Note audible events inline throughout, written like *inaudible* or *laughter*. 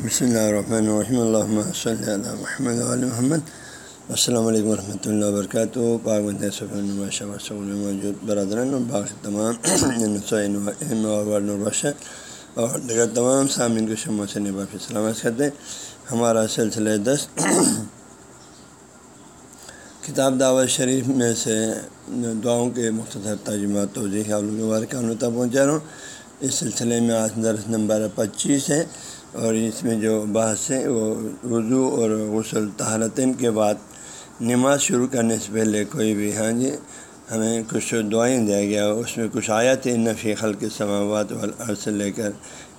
بسم اللہ الرحمن الرحیم اللہ صلی اللہ محمد علیہ محمد السلام علیکم ورحمۃ اللہ وبرکاتہ پاک میں موجود برادران اور باقی تمام اور دیگر تمام سامعین کو شمع سے نبافی سلامت کرتے ہیں ہمارا سلسلہ دس کتاب دعوت شریف میں سے دعاؤں کے مختصر ترجمہ توضیح آپ لوگوں کے بارے تک پہنچا رہا ہوں اس سلسلے میں آج درس نمبر پچیس ہے اور اس میں جو بحث ہے وہ وضو اور غسل تحرتین کے بعد نماز شروع کرنے سے پہلے کوئی بھی ہاں جی ہمیں کچھ دعائیں دیا گیا اس میں کچھ آیا تھے نفی خل کے سماوات والارض سے لے کر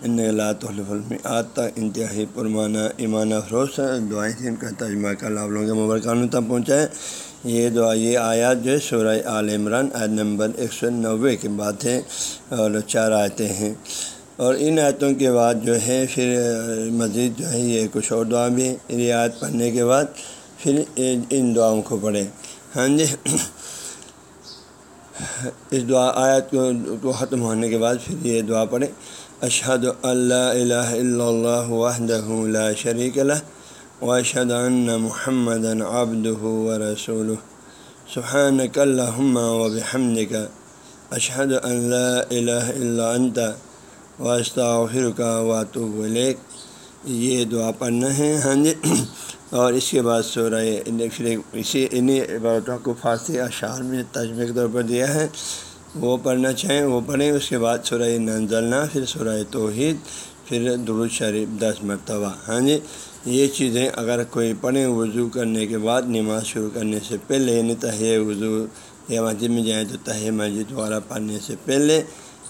ان لاتف المیات تک انتہائی پرمانہ ایمان افروز دعائیں تھیں ان کا ترجمہ کل آپ لوگوں کے مبرکانوں تک پہنچائے یہ دعا، یہ آیات جو ہے، سورہ عال عمران، آیت نمبر ایک سو نوے کے بعد ہے اور چار آیتیں ہیں۔ اور ان آیتوں کے بعد جو ہے پھر مزید جو ہے یہ کچھ اور دعا بھی رعایت پڑھنے کے بعد پھر ان دعاؤں کو پڑھیں۔ ہاں جی۔ اس دعا، آیت کو ختم ہونے کے بعد پھر یہ دعا پڑھیں۔ اشہد اللہ الہ الا اللہ وحدہ لا شریک اللہ و اشد محمد عبد و رسول سبحان اللہم و بحمدک، اشہد اللہ الہ الا انت۔ واسطہ پھر کا واتو بلیک یہ دعا پڑھنا ہے ہاں جی۔ اور اس کے بعد سورہ پھر اسی انہیں عبادتوں کو فارسی اشعار میں تجمے کے طور پر دیا ہے۔ وہ پڑھنا چاہیں، وہ پڑھیں۔ اس کے بعد سورہ ننزلنا پھر سورہ توحید، پھر درود شریف، دس مرتبہ۔ ہاں جی۔ یہ چیزیں اگر کوئی پڑھیں وضو کرنے کے بعد، نماز شروع کرنے سے پہلے یعنی تہیہ وضو یا مسجد میں جائیں تو تہیہ مسجد والا پڑھنے سے پہلے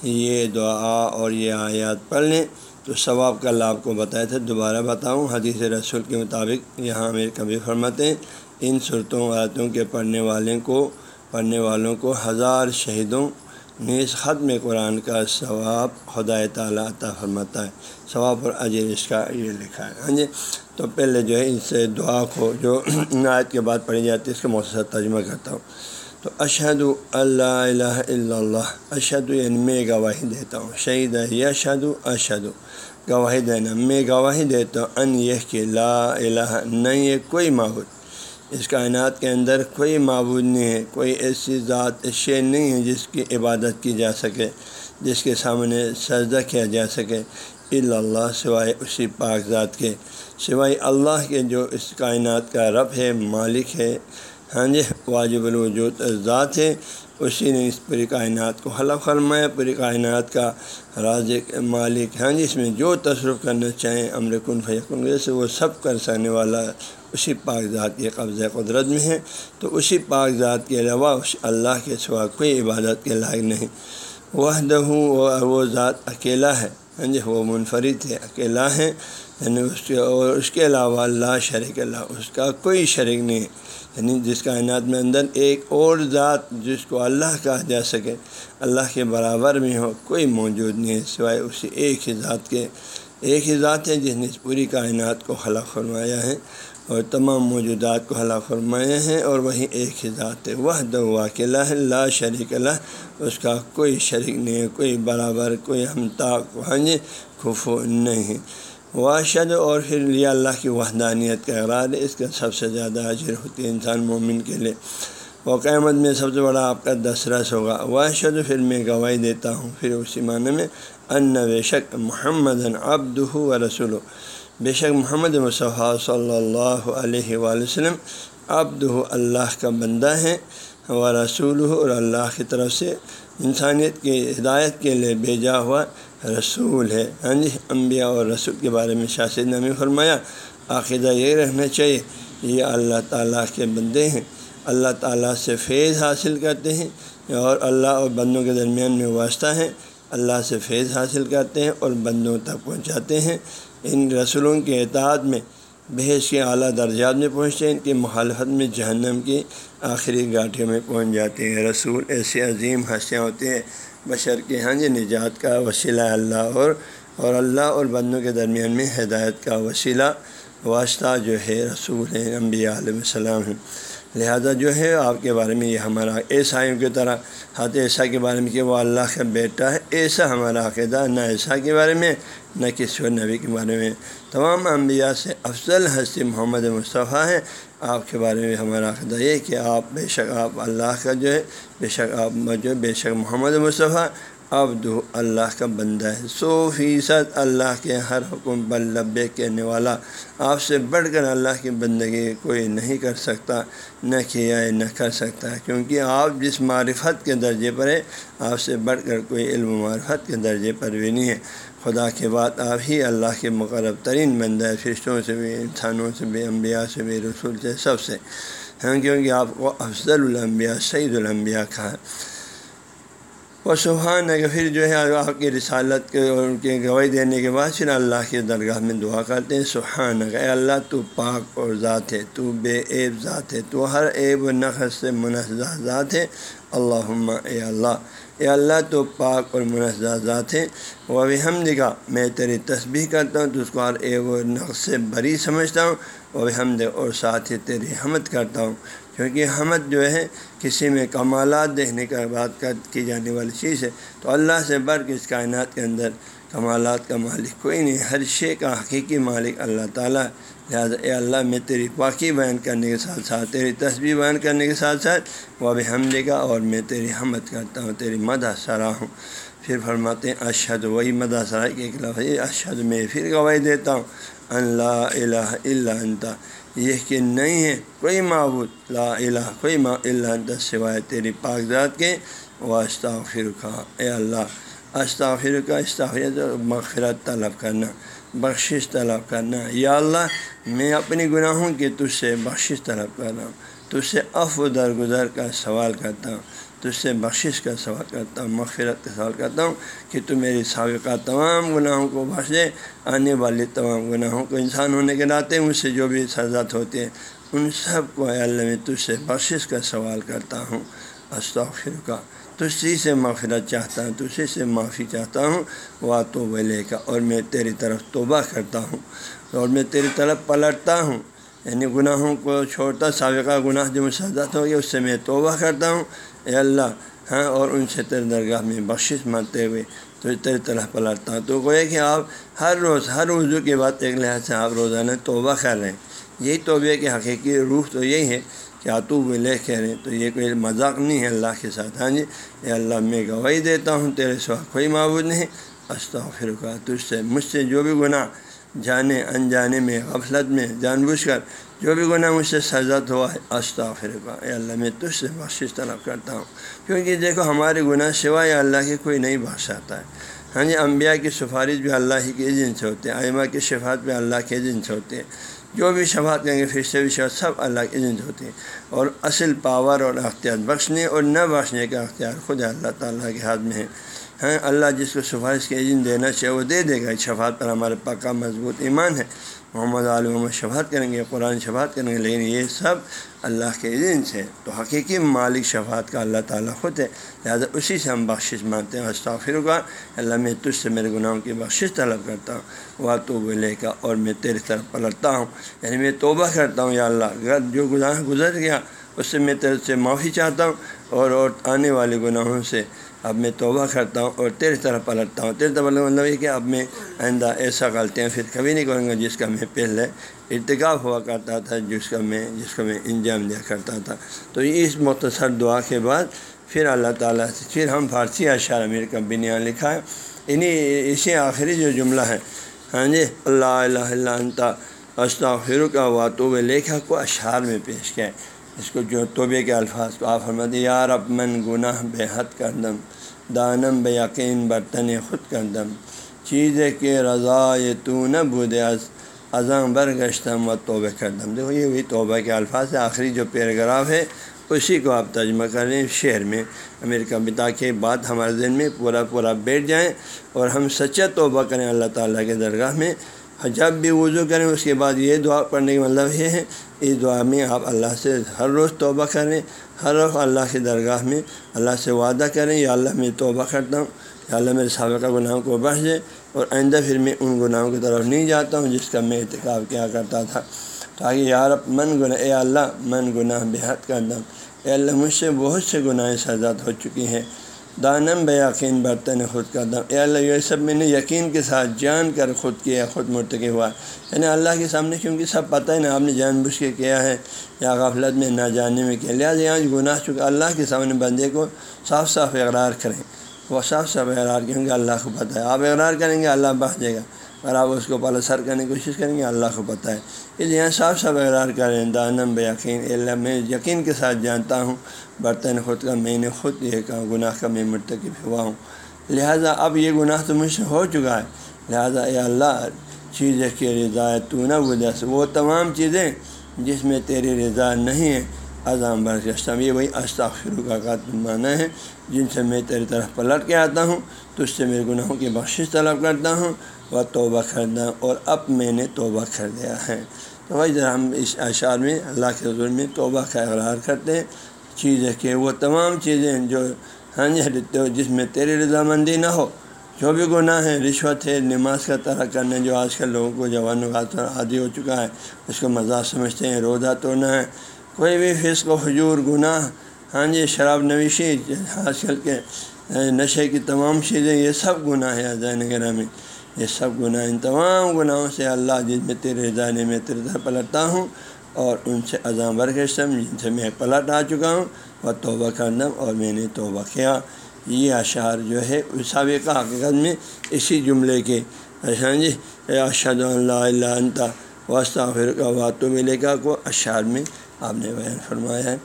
یہ دعا اور یہ آیات پڑھ لیں۔ تو ثواب کا اللہ آپ کو بتایا تھا دوبارہ بتاؤں، حدیث رسول کے مطابق یہاں میرے کبھی فرماتے ہیں، ان صورتوں آیتوں کے پڑھنے والے کو، پڑھنے والوں کو ہزار شہیدوں نیز ختم قرآن کا ثواب خدا تعالیٰ عطا فرماتا ہے۔ ثواب اور اجر اس کا یہ لکھا ہے۔ ہاں جی تو پہلے جو ہے اس دعا کو، جو آیت کے بعد پڑھی جاتی ہے، اس کا مؤثر ترجمہ کرتا ہوں۔ تو اشد اللہ الہ الا اللہ اشد یعنی میں گواہی دیتا ہوں، شہید ہے اشد اشد گواہی دینا، میں گواہی دیتا ہوں، ان یہ کہ لا الہ نہیں ہے، کوئی معبود۔ اس کائنات کے اندر کوئی معبود نہیں ہے، کوئی ایسی ذات شے نہیں ہے جس کی عبادت کی جا سکے، جس کے سامنے سجدہ کیا جا سکے اللہ، سوائے اسی پاک ذات کے۔ سوائے اللہ کے جو اس کائنات کا رب ہے، مالک ہے ہاں جی واجب الوجود ذات ہے۔ اسی نے اس پوری کائنات کو حلف فرمایا۔ پوری کائنات کا راز مالک ہاں جی اس میں جو تصرف کرنا چاہیں، امر کن فیقن جیسے وہ سب کر سکنے والا اسی پاک ذات کے قبضۂ قدرت میں ہے۔ تو اسی پاک ذات کے علاوہ اللہ کے سوا کوئی عبادت کے لائق نہیں۔ وہ دہوں وہ ذات اکیلا ہے۔ ہاں جی وہ منفرد ہے، اکیلا ہے۔ یعنی اس کے اور اس کے علاوہ اللہ شریک اللہ، اس کا کوئی شریک نہیں۔ ہے یعنی جس کائنات میں اندر ایک اور ذات جس کو اللہ کہا جا سکے، اللہ کے برابر میں ہو، کوئی موجود نہیں ہے سوائے اسی ایک ہی ذات کے۔ ایک ہی ذات ہے جس نے اس پوری کائنات کو خلق فرمایا ہے اور تمام موجودات کو خلق فرمایا ہے اور وہی ایک ہی ذات ہے۔ وہ دو اللہ لا شریک اللہ، اس کا کوئی شریک نہیں ہے، کوئی برابر، کوئی ہمتا ہاں جی خفو نہیں۔ واشد اور پھر لیا اللہ کی وحدانیت کا اقرار ہے۔ اس کا سب سے زیادہ حاضر ہوتی ہے انسان مومن کے لیے۔ وہ قیامت میں سب سے بڑا آپ کا دسرس ہوگا۔ واشد پھر میں گواہی دیتا ہوں۔ پھر اسی معنی میں ان بے شک محمد ابد و رسول بے شک محمد مصطفیٰ صلی اللہ علیہ وََ وسلم ابد اللہ کا بندہ ہے و رسول اور اللہ کی طرف سے انسانیت کی ہدایت کے لیے بھیجا ہوا رسول ہے۔ ہاں جی انبیاء اور رسول کے بارے میں شاست نامی فرمایا، عقیدہ یہ رہنا چاہیے، یہ اللہ تعالیٰ کے بندے ہیں۔ اللہ تعالیٰ سے فیض حاصل کرتے ہیں اور اللہ اور بندوں کے درمیان میں واسطہ ہیں اللہ سے فیض حاصل کرتے ہیں اور بندوں تک پہنچاتے ہیں۔ ان رسولوں کے اعتعاد میں، بحث کے اعلیٰ درجات میں پہنچتے ہیں۔ ان کی مخالفت میں جہنم کی آخری گاٹھیوں میں پہنچ جاتے ہیں۔ رسول ایسے عظیم ہنسیاں ہوتے ہیں بشر کے ہاں جی نجات کا وسیلہ اللہ اور اور اللہ اور بندوں کے درمیان میں ہدایت کا وسیلہ واسطہ جو ہے رسول ہے انبیاء علیہ السلام ہیں۔ لہذا جو ہے آپ کے بارے میں یہ ہمارا عیسائیوں کی طرح حضرت عیسیٰ کے بارے میں کہ وہ اللہ کا بیٹا ہے، ایسا ہمارا عقیدہ نہ عیسیٰ کے بارے میں، نہ کسی اور نبی کے بارے میں۔ تمام انبیاء سے افضل ہستی محمد مصطفیٰ ہیں۔ آپ کے بارے میں ہمارا عقیدہ یہ کہ آپ بے شک آپ اللہ کا جو ہے، بے شک آپ جو بے شک محمد مصطفیٰ عبد اللہ کا بندہ ہے۔ سو فیصد اللہ کے ہر حکم بل لبے کہنے والا آپ سے بڑھ کر اللہ کی بندگی کوئی نہیں کر سکتا، نہ کیا ہے، نہ کر سکتا ہے۔ کیونکہ آپ جس معرفت کے درجے پر ہے آپ سے بڑھ کر کوئی علم و معرفت کے درجے پر بھی نہیں ہے۔ خدا کے بعد آپ ہی اللہ کے مقرب ترین بندہ ہے، فرشتوں سے بھی، انسانوں سے بھی، انبیاء سے بھی، رسول سے، سب سے۔ ہاں کیونکہ آپ کو افضل الانبیاء سعید الانبیاء کہا۔ وہ سبحان ہے کہ پھر جو ہے آپ کی رسالت کے اور ان کے گواہی دینے کے بعد پھر اللہ کی درگاہ میں دعا کرتے ہیں، سبحان اے اللہ تو پاک اور ذات ہے، تو بے عیب ذات ہے، تو ہر عیب و نقص سے منحصہ ذات ہے۔ اللہ اے اللہ اے اللہ تو پاک اور منحصہ ذات ہے۔ وہ بھی ہم دکھا میں تیری تسبیح کرتا ہوں، تو اس کو ہر عیب و نقص سے بری سمجھتا ہوں۔ و حمد اور ساتھ ہی تیری حمد کرتا ہوں۔ کیونکہ حمد جو ہے، کسی میں کمالات دیکھنے کا بات کی جانے والی چیز ہے۔ تو اللہ سے بڑھ کے اس کائنات کے اندر کمالات کا مالک کوئی نہیں، ہر شے کا حقیقی مالک اللہ تعالیٰ لہٰذا اے اللہ میں تیری پاکی بیان کرنے کے ساتھ ساتھ تیری تصویر بیان کرنے کے ساتھ ساتھ وہ بھی ہم دے گا اور میں تیری حمد کرتا ہوں، تیری مدح سرا ہوں۔ پھر فرماتے ہیں اشد وہی مدح سرا کے لفظ اشد میں پھر گواہی دیتا ہوں۔ اللہ الہ اللہ انتا یہ کہ نہیں ہے کوئی معبود، لا الہ، کوئی ما اللہ سوائے تیری پاک ذات کے۔ واسطہ فرقہ اے اللہ استاخر کا استاخر مغفرت طلب کرنا۔ بخشش طلب کرنا۔ یا اللہ، میں اپنی گناہوں کی تجھ سے بخشش طلب کر رہا ہوں۔ تجھ سے اف و درگزر کا سوال کرتا ہوں۔ تجھ سے بخشش کا سوال کرتا ہوں، مغفرت کا سوال کرتا ہوں کہ تو میری سابقہ تمام گناہوں کو بخش دے۔ آنے والی تمام گناہوں کو انسان ہونے کے ناطے مجھ سے جو بھی سزات ہوتی ہے ان سب کو اللہ میں تجھ سے بخشش کا سوال کرتا ہوں۔ استغفر کا تجھ سے مغفرت چاہتا ہوں، تجھ سے معافی چاہتا ہوں۔ وہ تو لے کا اور میں تیری طرف توبہ کرتا ہوں، اور میں تیری طرف پلٹتا ہوں۔ یعنی گناہوں کو چھوڑتا، سابقہ گناہ جو مسدت ہو گیا اس سے میں توبہ کرتا ہوں۔ اے اللہ ہاں اور ان سے تیرے درگاہ میں بخشش مانتے ہوئے تو تیری طرح پلٹتا ہوں۔ تو گویا کہ آپ ہر روز، ہر وضو کے بعد ایک لحاظ سے آپ روزانہ توبہ کر رہے ہیں۔ یہی توبے کی حقیقی روح تو یہی ہے کیا تو لے کہہ رہے تو یہ کوئی مذاق نہیں ہے اللہ کے ساتھ۔ ہاں جی اے اللہ میں گواہی دیتا ہوں، تیرے سوا کوئی معبود نہیں۔ استغفر کا تجھ سے مجھ سے جو بھی گناہ جانے انجانے میں، غفلت میں جان بوجھ کر، جو بھی گناہ مجھ سے سزت ہوا ہے استغفر کا اے اللہ، میں تجھ سے بخشش طلب کرتا ہوں۔ کیونکہ دیکھو، ہمارے گناہ سوائے اللہ کے کوئی نہیں بخشاتا ہے۔ ہاں جی انبیاء کی سفارش بھی اللہ ہی کے جن سے ہوتے ہیں ائمہ کی شفاعت بھی اللہ کے جن سے ہوتے ہیں جو بھی شفاعت کریں گے پھر سے بھی شفاعت سب اللہ کی جن ہوتے ہوتی ہیں۔ اور اصل پاور اور اختیار بخشنے اور نہ بخشنے کا اختیار خود اللہ تعالیٰ کے ہاتھ میں ہے۔ ہاں اللہ جس کو سفارش کے ایجن دینا چاہے، وہ دے دے گا۔ شفاعت پر ہمارے پکا مضبوط ایمان ہے۔ محمد عالم محمد شفاعت کریں گے، قرآن شفاعت کریں گے، لیکن یہ سب اللہ کے عزن سے۔ تو حقیقی مالک شفاعت کا اللہ تعالیٰ خود ہے۔ لہٰذا اسی سے ہم بخشش مانتے ہیں۔ استغفر کا۔ اللہ میں تجھ سے میرے گناہوں کی بخشش طلب کرتا ہوں۔ وہ تو لے کا اور میں تیری طرف پلٹتا ہوں۔ یعنی میں توبہ کرتا ہوں، یا اللہ، اگر جو گناہ گزر گیا، اس سے میں تیرے سے معافی چاہتا ہوں۔ اور اور آنے والے گناہوں سے اب میں توبہ کرتا ہوں اور تیرے طرف پلٹتا ہوں۔ تیرے طرف مطلب یہ کہ اب میں آئندہ ایسا غلطیاں پھر کبھی نہیں کروں گا جس کا میں پہلے ارتکاب ہوا کرتا تھا، جس کا میں، جس کا میں انجام دیا کرتا تھا۔ تو اس مختصر دعا کے بعد پھر اللہ تعالیٰ سے پھر ہم فارسی اشار امیر کا بنیاد لکھا ہے۔ انہیں اسی آخری جو جملہ ہے ہاں جی اللہ الہ اللہ انتا استغفر کا واتوب لکھا کو اشعار میں پیش کیا ہے۔ اس کو جو توبے کے الفاظ کو آپ فرماتے یار اب من گناہ بے حد کر دم دانم بے یقین برتن خود کر دم چیز کے رضا یہ تو نہ بود ازاں برگشتم و توبہ کر دم دیکھو، یہ وہی توبہ کے الفاظ ہے آخری جو پیراگراف ہے، اسی کو آپ ترجمہ کر رہے ہیں شعر میں۔ امریکہ بتا کے بات ہمارے ذہن میں پورا پورا بیٹھ جائیں اور ہم سچا توبہ کریں اللہ تعالیٰ کے درگاہ میں۔ جب بھی وضو کریں، اس کے بعد یہ دعا پڑھنے کا مطلب یہ ہے، اس دعا میں آپ اللہ سے ہر روز توبہ کریں، ہر روز اللہ کی درگاہ میں اللہ سے وعدہ کریں، یا اللہ میں توبہ کرتا ہوں، یا اللہ میرے سابقہ گناہوں کو بڑھ جائے اور آئندہ پھر میں ان گناہوں کی طرف نہیں جاتا ہوں جس کا میں ارتکاب کیا کرتا تھا۔ تاکہ یار من گناہ، اے اللہ، من گناہ بے حد کر دم اے اللہ، مجھ سے بہت سے گناہ سزاد ہو چکی ہیں۔ دانم بے یقین برتن خود کا دم۔ اے اللہ، یہ سب میں نے یقین کے ساتھ جان کر خود کیا، خود مرتکب ہوا۔ یعنی اللہ کے سامنے کیونکہ سب پتہ ہے نا، آپ نے جان بوجھ کے کیا ہے۔ یا غفلت میں، نہ جانے میں کیا۔ لہٰذا یہاں گناہ چکا، اللہ کے سامنے بندے کو صاف صاف اقرار کریں۔ وہ صاف صاف اقرار کریں گے، اللہ کو پتہ ہے۔ آپ اقرار کریں گے، اللہ بہ جائے گا۔ اگر آپ اس کو پہلے سر کرنے کی کوشش کریں گے، اللہ کو پتہ ہے۔ اس لیے صاف صاف اقرار کریں، دانم بے یقین، اللہ میں یقین کے ساتھ جانتا ہوں۔ برتن خود کا، میں نے خود یہ کہا گناہ کا، میں مرتکب ہوا ہوں۔ لہٰذا اب یہ گناہ تو مجھ سے ہو چکا ہے۔ لہٰذا اے اللہ چیز کی رضا تو نہ وجہ سے وہ تمام چیزیں جس میں تیری رضا نہیں ہے اعظام برکشتم یہ وہی استاخر کا قاتل مانا ہے، جن سے میں تیری طرف پلٹ کے آتا ہوں، تو اس سے میرے گناہوں کی بخشش طلب کرتا ہوں۔ وہ توبہ کرنا اور اب میں نے توبہ کر دیا ہے۔ تو وہی ذرا ہم اس اشعار میں اللہ کے حضور میں توبہ کا اقرار کرتے ہیں۔ چیز ہے کہ وہ تمام چیزیں جو ہاں جی جس میں تیری رضامندی نہ ہو، جو بھی گناہ ہے رشوت ہے، نماز کا طرح کرنے جو آج کل لوگوں کو جوانوں کا عادی ہو چکا ہے، اس کو مزاق سمجھتے ہیں، روزہ توڑنا ہے۔ کوئی بھی فسق و حجور گناہ ہاں جی شراب نویشی آج کل کے نشے کی تمام چیزیں، یہ سب گناہ ہے عزین وغیرہ میں یہ سب گناہ ان تمام گناہوں سے اللہ جن میں تیرے رضانے میں تیرے پلٹتا ہوں اور ان سے اذاں برکشتم جن سے میں پلٹ آ چکا ہوں وہ توبہ کرنا اور میں نے توبہ کیا۔ یہ اشعار جو ہے سابقہ حقیقت میں اسی جملے کے ہاں جی اشد اللہ اللہ انتا واسطہ پھر کا واتو ملے گا کو اشعار میں آپ نے بیان فرمایا ہے۔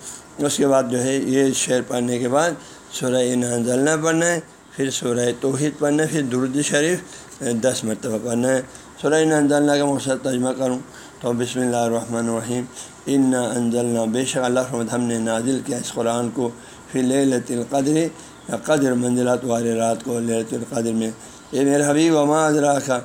اس کے بعد جو ہے یہ شعر پڑھنے کے بعد سورہ نازلنا پڑھنا ہے، پھر سورہ توحید پڑھنا ہے، پھر درد شریف دس مرتبہ پڑھنا ہے۔ سورہ نازلنا کا مقصد ترجمہ کروں تو بسم اللہ الرحمن الرحیم۔ ان انزلنا، بے شک اللہ رحمت ہم نے نازل کیا اس قرآن کو پھر لت القدر، یا قدر منزلات والے رات کو لت القدر میں۔ یہ میرے حبیب، وما ادراکا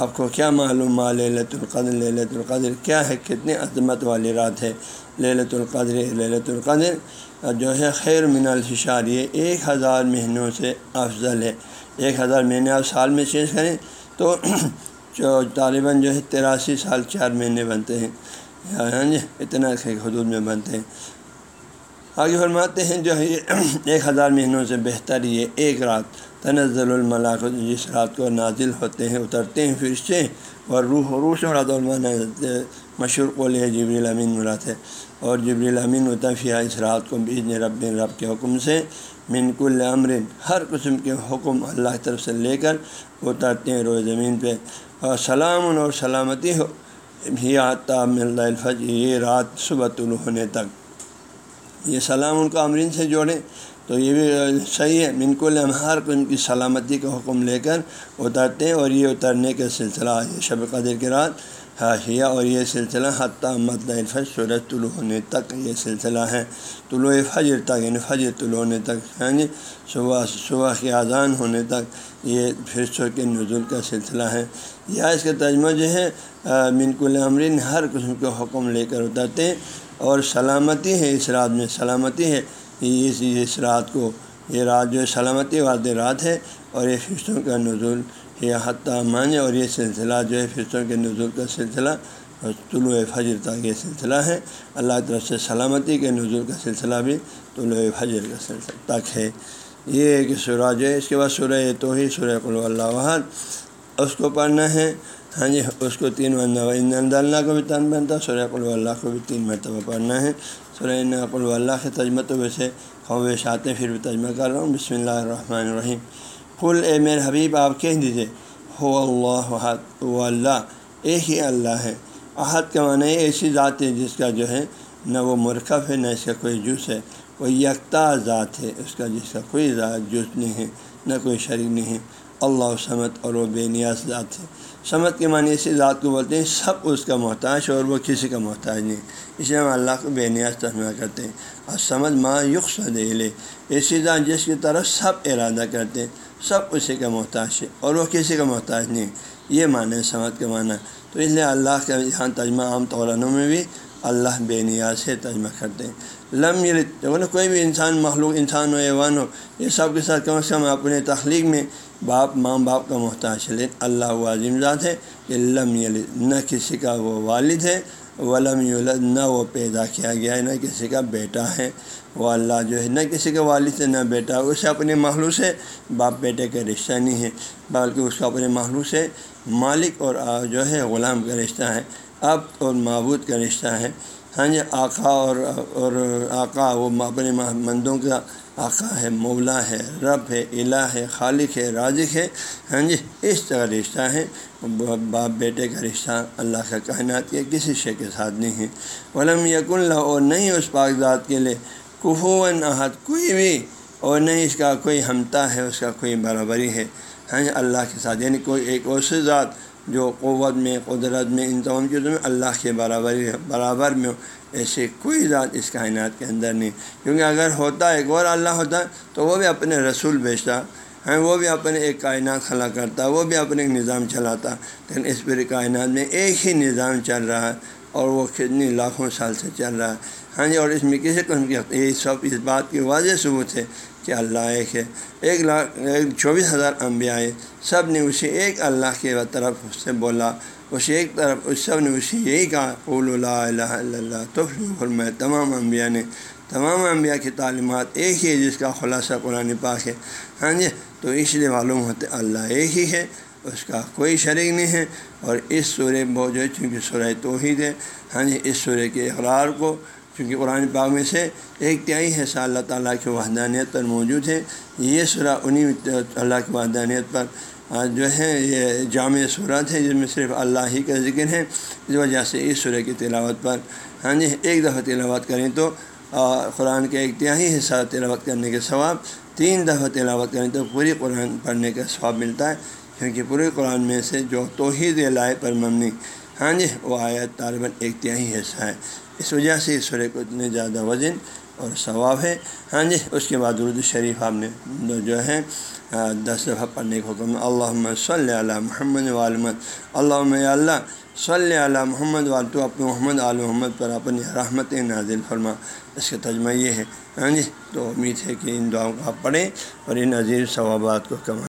آپ کو کیا معلوم ماں لت القدر؟ لت القدر کیا ہے؟ کتنی عظمت والی رات ہے۔ للت القدر للت القدر جو ہے خیر من الشار یہ ایک ہزار مہینوں سے افضل ہے۔ ایک ہزار مہینے آپ سال میں چینج کریں تو *clears throat* جو طالباً جو ہے تراسی سال چار مہینے بنتے ہیں۔ ہاں جی اتنا حدود میں بنتے ہیں۔ آگے فرماتے ہیں جو ہے *clears throat* ایک ہزار مہینوں سے بہتر یہ ایک رات تنزل الملاق جس رات کو نازل ہوتے ہیں، اترتے ہیں، فرشتے اور روح و روح سے مشہور قول ہے جبری الامین مراد ہے۔ اور جبری الامین متفیہ اس رات کو بیچ رب رب کے حکم سے من کل ہر قسم کے حکم اللہ کی طرف سے لے کر اترتے ہیں روز زمین پہ۔ اور سلام اور سلامتی ہو یہ آتا مل الفج یہ رات صبح طلوع ہونے تک۔ یہ سلام ان کو امرین سے جوڑیں تو یہ بھی صحیح ہے۔ من کو ہر کو ان کی سلامتی کا حکم لے کر اترتے ہیں۔ اور یہ اترنے کا سلسلہ ہے، شب قدر کے رات۔ حاشیہ اور یہ سلسلہ حتیٰ مطلع فج سورج طلوع ہونے تک یہ سلسلہ ہے۔ طلوع فجر تک یعنی فجر طلوع ہونے تک یعنی صبح صبح کے اذان ہونے تک یہ فرشتوں کے نزول کا سلسلہ ہے۔ یا اس کا ترجمہ جو ہے منک العمرین ہر قسم کے حکم لے کر اترتے ہیں اور سلامتی ہے اس رات میں، سلامتی ہے۔ اس اس رات کو، یہ رات جو ہے، سلامتی والی رات ہے اور یہ فرشتوں کا نزول یہ حتیٰ مانے اور یہ سلسلہ جو ہے، فرشتوں کے نزول کا سلسلہ اور طلوع فجر تک یہ سلسلہ ہے۔ اللہ طرف سے سلامتی کے نزول کا سلسلہ بھی طلوع فجر کا سلسلہ تک ہے۔ یہ ایک سورہ جو ہے، اس کے بعد سورہ تو ہی سورہ قلو اللہ وحد اس کو پڑھنا ہے۔ ہاں جی اس کو تین مرتبہ اللہ کو بھی تن بنتا سورہ قلو اللہ کو بھی تین مرتبہ پڑھنا ہے۔ سورہ قلو اللہ کے تجمہ تو ویسے خوش آتے پھر بھی تجمہ کر رہا ہوں۔ بسم اللہ الرحمن الرحیم۔ کل اے میرے حبیب، آپ کہہ دیجیے ہو اللہ حد و اللہ، ایک ہی اللہ ہے۔ احد کا معنی ایسی ذات ہے جس کا جو ہے نہ وہ مرکب ہے، نہ اس کا کوئی جز ہے۔ وہ یکتا ذات ہے، اس کا جس کا کوئی ذات جز نہیں ہے، نہ کوئی شریک نہیں ہے۔ اللہ سمت اور وہ بے نیاز ذات ہے۔ سمت کے معنی اسی ذات کو بولتے ہیں، سب اس کا محتاج اور وہ کسی کا محتاج نہیں۔ اس لیے ہم اللہ کو بے نیاز ترما کرتے ہیں۔ اور سمجھ ماں یقص دے ایسی ذات جس کی طرف سب ارادہ کرتے ہیں۔ سب اسی کا محتاج ہے اور وہ کسی کا محتاج نہیں یہ معنی ہے سمت کا معنی تو اس لیے اللہ کا یہاں ترجمہ عام طورانوں میں بھی اللہ بے نیاز سے ترجمہ کرتے ہیں۔ لم یہ یعنی کوئی بھی انسان، مخلوق، انسان ہو ایوان ہو، یہ سب کے ساتھ کم از کم اپنے تخلیق میں باپ، ماں، باپ کا محتاج ہے۔ لیکن اللہ وہ عظیم ذات ہے کہ لم یلد، نہ کسی کا وہ والد ہے، ولم یولد، نہ وہ پیدا کیا گیا ہے، نہ کسی کا بیٹا ہے۔ وہ اللہ جو ہے، نہ کسی کے والد سے، نہ بیٹا اسے اپنے محلو سے باپ بیٹے کا رشتہ نہیں ہے، بلکہ اس کا اپنے محلو سے مالک اور جو ہے غلام کا رشتہ ہے اب اور معبود کا رشتہ ہے۔ ہاں جی آقا اور اور آقا، وہ اپنے مندوں کا آقا ہے، مولا ہے، رب ہے، الہ ہے، خالق ہے، رازق ہے۔ ہاں جی اس طرح رشتہ ہے۔ باپ بیٹے کا رشتہ اللہ کا کائنات کے کسی شے کے ساتھ نہیں ہے۔ علم یق اللہ اور نہیں اس ذات کے لیے۔ کفون احد کوئی بھی، اور نہیں، اس کا کوئی ہمتا ہے، اس کا کوئی برابری ہے۔ ہاں اللہ کے ساتھ یعنی کوئی ایک ایسی ذات جو قوت میں، قدرت میں، ان تمام چیزوں میں اللہ کے برابری برابر میں ایسے کوئی ذات اس کائنات کے اندر نہیں۔ کیونکہ اگر ہوتا ایک اور اللہ ہوتا، تو وہ بھی اپنے رسول بیچتا ہیں وہ بھی اپنے ایک کائنات خلا کرتا، وہ بھی اپنے ایک نظام چلاتا۔ لیکن اس پوری کائنات میں ایک ہی نظام چل رہا ہے اور وہ کتنی لاکھوں سال سے چل رہا۔ ہے ہاں جی اور اس میں کسی قسم کی یہ سب اس بات کی واضح ثبوت ہے کہ اللہ ایک ہے۔ ایک لاکھ، ایک چوبیس ہزار انبیاء سب نے اسی ایک اللہ کے طرف سے بولا۔ اسی ایک طرف اس سب نے اسی یہی کہا قول اللہ الہ الا اللہ تو فرمایا تمام انبیاء نے، تمام انبیاء کی تعلیمات ایک ہی ہے جس کا خلاصہ قرآن پاک ہے۔ ہاں جی تو اس لیے معلوم ہوتے اللہ ایک ہی ہے، اس کا کوئی شریک نہیں ہے۔ اور اس سورہ بہت جو ہے، چونکہ سورہ توحید ہے ہاں جی اس سورہ کے اقرار کو چونکہ قرآن پاک میں سے ایک تہائی حصہ اللہ تعالیٰ کی وحدانیت پر موجود ہے۔ یہ سورہ انہیں اللہ کی وحدانیت پر جو ہے، یہ جامع صورت ہے جس میں صرف اللہ ہی کا ذکر ہے۔ اس وجہ سے اس سورہ کی تلاوت پر ہاں جی ایک دفعہ تلاوت کریں تو قرآن کے ایک تہائی حصہ تلاوت کرنے کے ثواب، تین دفعہ تلاوت کریں تو پوری قرآن پڑھنے کا ثواب ملتا ہے۔ کیونکہ پورے قرآن میں سے جو توحید لائے پر ممنی ہاں جی وہ آیت طالباً ایک تہائی حصہ ہے۔ اس وجہ سے اس سورے کو اتنے زیادہ وزن اور ثواب ہے۔ ہاں جی اس کے بعد اردو شریف آپ نے جو ہے دس دفعہ پڑھنے کا حکم اللہ صلی اللہ محمد والمت اللہ اللہ، صلی اللہ محمد وال تو اپنے محمد عال محمد پر اپنی رحمت نازل فرما۔ اس کا تجمہ یہ ہے۔ ہاں جی تو امید ہے کہ ان دعاؤں کو آپ پڑھیں اور ان عزیز ثوابات کو کم